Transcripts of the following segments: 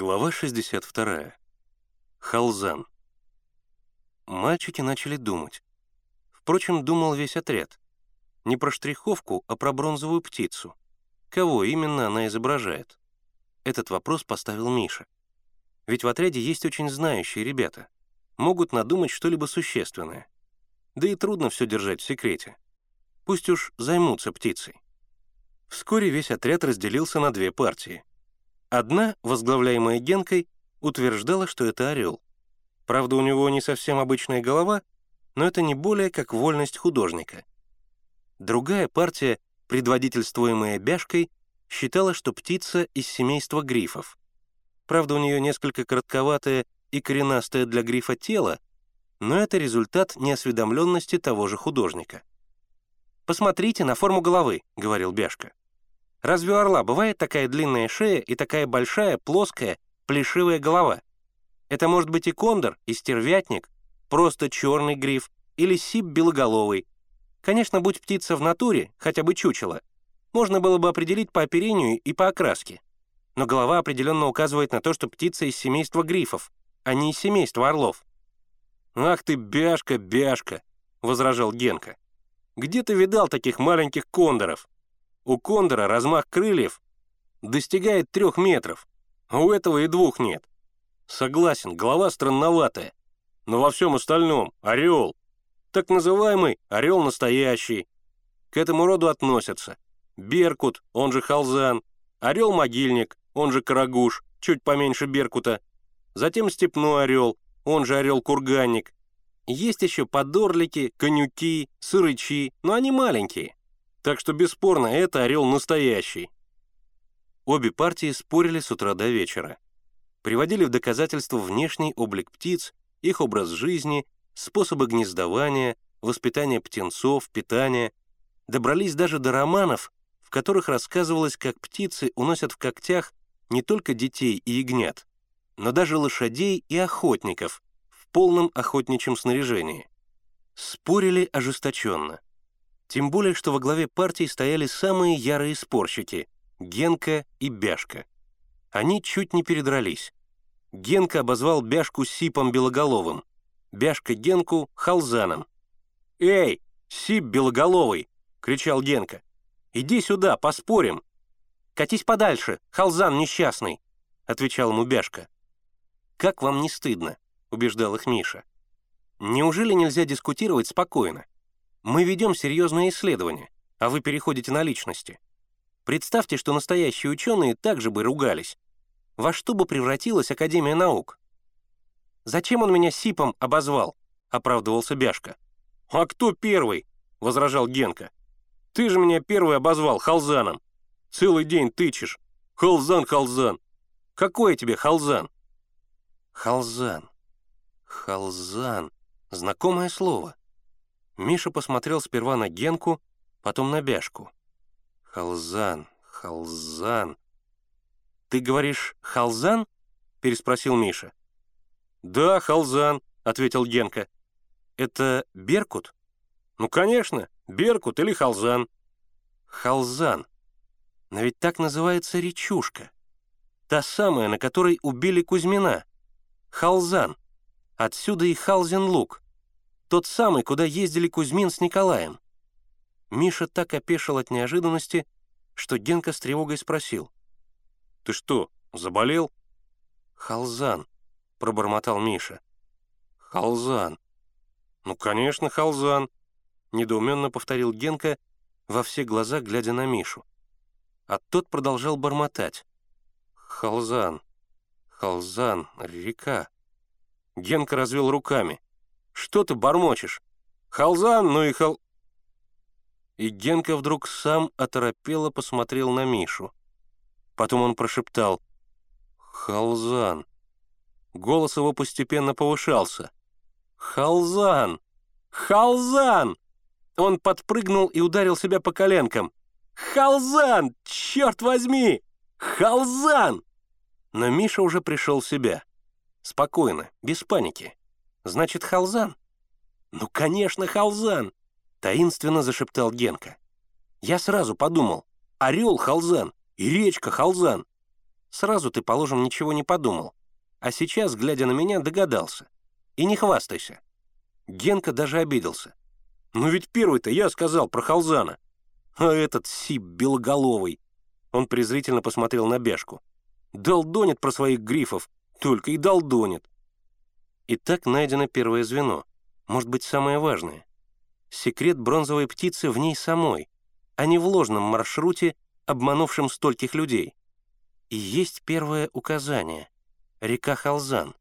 Глава 62. Халзан. Мальчики начали думать. Впрочем, думал весь отряд. Не про штриховку, а про бронзовую птицу. Кого именно она изображает? Этот вопрос поставил Миша. Ведь в отряде есть очень знающие ребята. Могут надумать что-либо существенное. Да и трудно все держать в секрете. Пусть уж займутся птицей. Вскоре весь отряд разделился на две партии. Одна, возглавляемая Генкой, утверждала, что это орел. Правда, у него не совсем обычная голова, но это не более как вольность художника. Другая партия, предводительствуемая Бяшкой, считала, что птица из семейства грифов. Правда, у нее несколько коротковатое и коренастое для грифа тело, но это результат неосведомленности того же художника. «Посмотрите на форму головы», — говорил Бяшка. «Разве у орла бывает такая длинная шея и такая большая, плоская, плешивая голова? Это может быть и кондор, и стервятник, просто черный гриф или сип белоголовый. Конечно, будь птица в натуре, хотя бы чучело, можно было бы определить по оперению и по окраске. Но голова определенно указывает на то, что птица из семейства грифов, а не из семейства орлов. «Ах ты, бяшка, бяшка!» — возражал Генка. Где ты видал таких маленьких кондоров? У кондора размах крыльев достигает трех метров, а у этого и двух нет. Согласен, голова странноватая, но во всем остальном — орел. Так называемый орел настоящий. К этому роду относятся беркут, он же халзан, орел-могильник, он же карагуш, чуть поменьше беркута, затем степной орел, он же орел-курганник, есть еще подорлики, конюки, сырычи, но они маленькие. Так что бесспорно, это орел настоящий. Обе партии спорили с утра до вечера. Приводили в доказательство внешний облик птиц, их образ жизни, способы гнездования, воспитания птенцов, питания. Добрались даже до романов, в которых рассказывалось, как птицы уносят в когтях не только детей и ягнят, но даже лошадей и охотников, полном охотничьем снаряжении. Спорили ожесточенно. Тем более, что во главе партии стояли самые ярые спорщики — Генка и Бяшка. Они чуть не передрались. Генка обозвал Бяшку Сипом Белоголовым, Бяшка Генку — Халзаном. «Эй, Сип Белоголовый!» — кричал Генка. «Иди сюда, поспорим!» «Катись подальше, Халзан несчастный!» — отвечал ему Бяшка. «Как вам не стыдно?» — убеждал их Миша. «Неужели нельзя дискутировать спокойно? Мы ведем серьезное исследование, а вы переходите на личности. Представьте, что настоящие ученые также бы ругались. Во что бы превратилась Академия наук? «Зачем он меня Сипом обозвал?» — оправдывался Бяшка. «А кто первый?» — возражал Генка. «Ты же меня первый обозвал Халзаном. Целый день тычешь. Халзан, Халзан. Какой тебе Халзан?» «Халзан. Халзан. Знакомое слово. Миша посмотрел сперва на Генку, потом на Бяшку. Халзан, Халзан. «Ты говоришь Халзан?» — переспросил Миша. «Да, Халзан», — ответил Генка. «Это Беркут?» «Ну, конечно, Беркут или Халзан». «Халзан. Но ведь так называется речушка. Та самая, на которой убили Кузьмина. Халзан. Отсюда и Халзен-Луг, тот самый, куда ездили Кузьмин с Николаем. Миша так опешил от неожиданности, что Генка с тревогой спросил. «Ты что, заболел?» «Халзан», — пробормотал Миша. «Халзан». «Ну, конечно, Халзан», — недоуменно повторил Генка, во все глаза глядя на Мишу. А тот продолжал бормотать. «Халзан, Халзан, река». Генка развел руками. «Что ты бормочешь? Халзан, ну и хал...» И Генка вдруг сам оторопело посмотрел на Мишу. Потом он прошептал «Халзан». Голос его постепенно повышался. «Халзан! Халзан!» Он подпрыгнул и ударил себя по коленкам. «Халзан! Черт возьми! Халзан!» Но Миша уже пришел в себя. Спокойно, без паники. Значит, Халзан? Ну, конечно, Халзан! Таинственно зашептал Генка. Я сразу подумал, орел Халзан и речка Халзан. Сразу ты, положим, ничего не подумал. А сейчас, глядя на меня, догадался. И не хвастайся. Генка даже обиделся. «Ну ведь первый-то я сказал про Халзана. А этот сип белоголовый». Он презрительно посмотрел на Бяшку. «Долдонит про своих грифов, только и долдонит». Итак, найдено первое звено. Может быть, самое важное. Секрет бронзовой птицы в ней самой, а не в ложном маршруте, обманувшем стольких людей. И есть первое указание — река Халзан.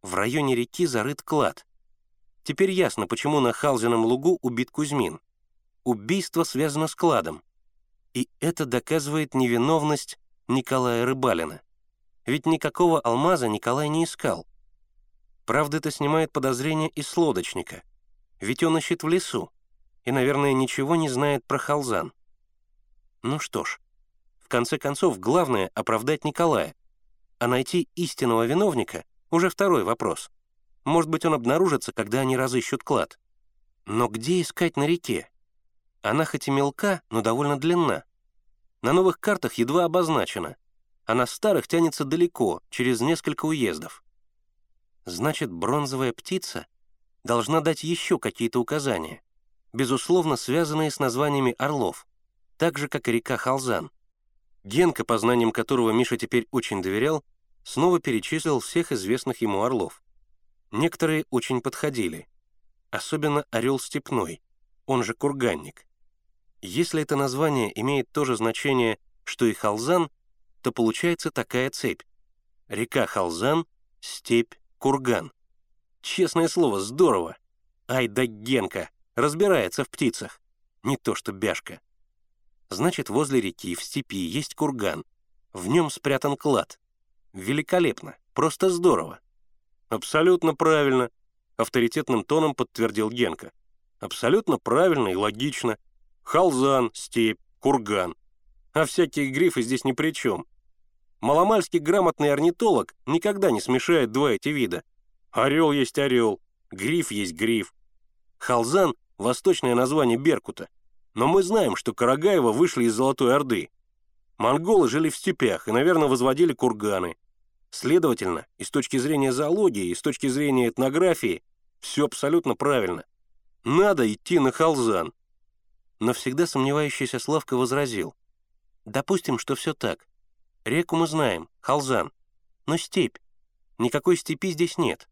В районе реки зарыт клад. Теперь ясно, почему на Халзином лугу убит Кузьмин. Убийство связано с кладом. И это доказывает невиновность Николая Рыбалина. Ведь никакого алмаза Николай не искал. Правда, это снимает подозрение и с лодочника. Ведь он ищет в лесу. И, наверное, ничего не знает про Халзан. Ну что ж, в конце концов, главное — оправдать Николая. А найти истинного виновника — уже второй вопрос. Может быть, он обнаружится, когда они разыщут клад. Но где искать на реке? Она хоть и мелка, но довольно длинна. На новых картах едва обозначена, а на старых тянется далеко, через несколько уездов. Значит, бронзовая птица должна дать еще какие-то указания, безусловно, связанные с названиями орлов, так же, как и река Халзан. Генка, по знаниям которого Миша теперь очень доверял, снова перечислил всех известных ему орлов. Некоторые очень подходили, особенно орел степной, он же курганник. Если это название имеет то же значение, что и Халзан, то получается такая цепь. Река Халзан, степь, курган. Честное слово, здорово. Ай да Генка, разбирается в птицах. Не то что Бяшка. Значит, возле реки в степи есть курган. В нем спрятан клад. Великолепно, просто здорово. Абсолютно правильно, авторитетным тоном подтвердил Генка. Абсолютно правильно и логично — Халзан, степь, курган. А всякие грифы здесь ни при чем. Маломальский грамотный орнитолог никогда не смешает два эти вида. Орел есть орел, гриф есть гриф. Халзан — восточное название Беркута. Но мы знаем, что Карагаева вышли из Золотой Орды. Монголы жили в степях и, наверное, возводили курганы. Следовательно, и с точки зрения зоологии, и с точки зрения этнографии, все абсолютно правильно. Надо идти на Халзан. Но всегда сомневающийся Славка возразил. «Допустим, что все так. Реку мы знаем, Халзан. Но степь. Никакой степи здесь нет.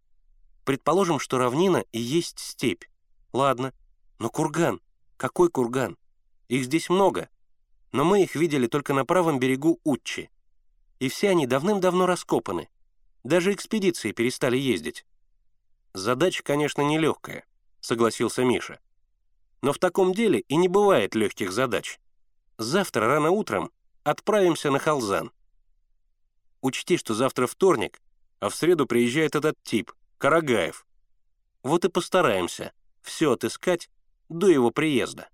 Предположим, что равнина и есть степь. Ладно. Но курган. Какой курган? Их здесь много. Но мы их видели только на правом берегу Утчи. И все они давным-давно раскопаны. Даже экспедиции перестали ездить. Задача, конечно, нелегкая, согласился Миша. Но в таком деле и не бывает легких задач. Завтра рано утром отправимся на Халзан. Учти, что завтра вторник, а в среду приезжает этот тип, Карагаев. Вот и постараемся все отыскать до его приезда.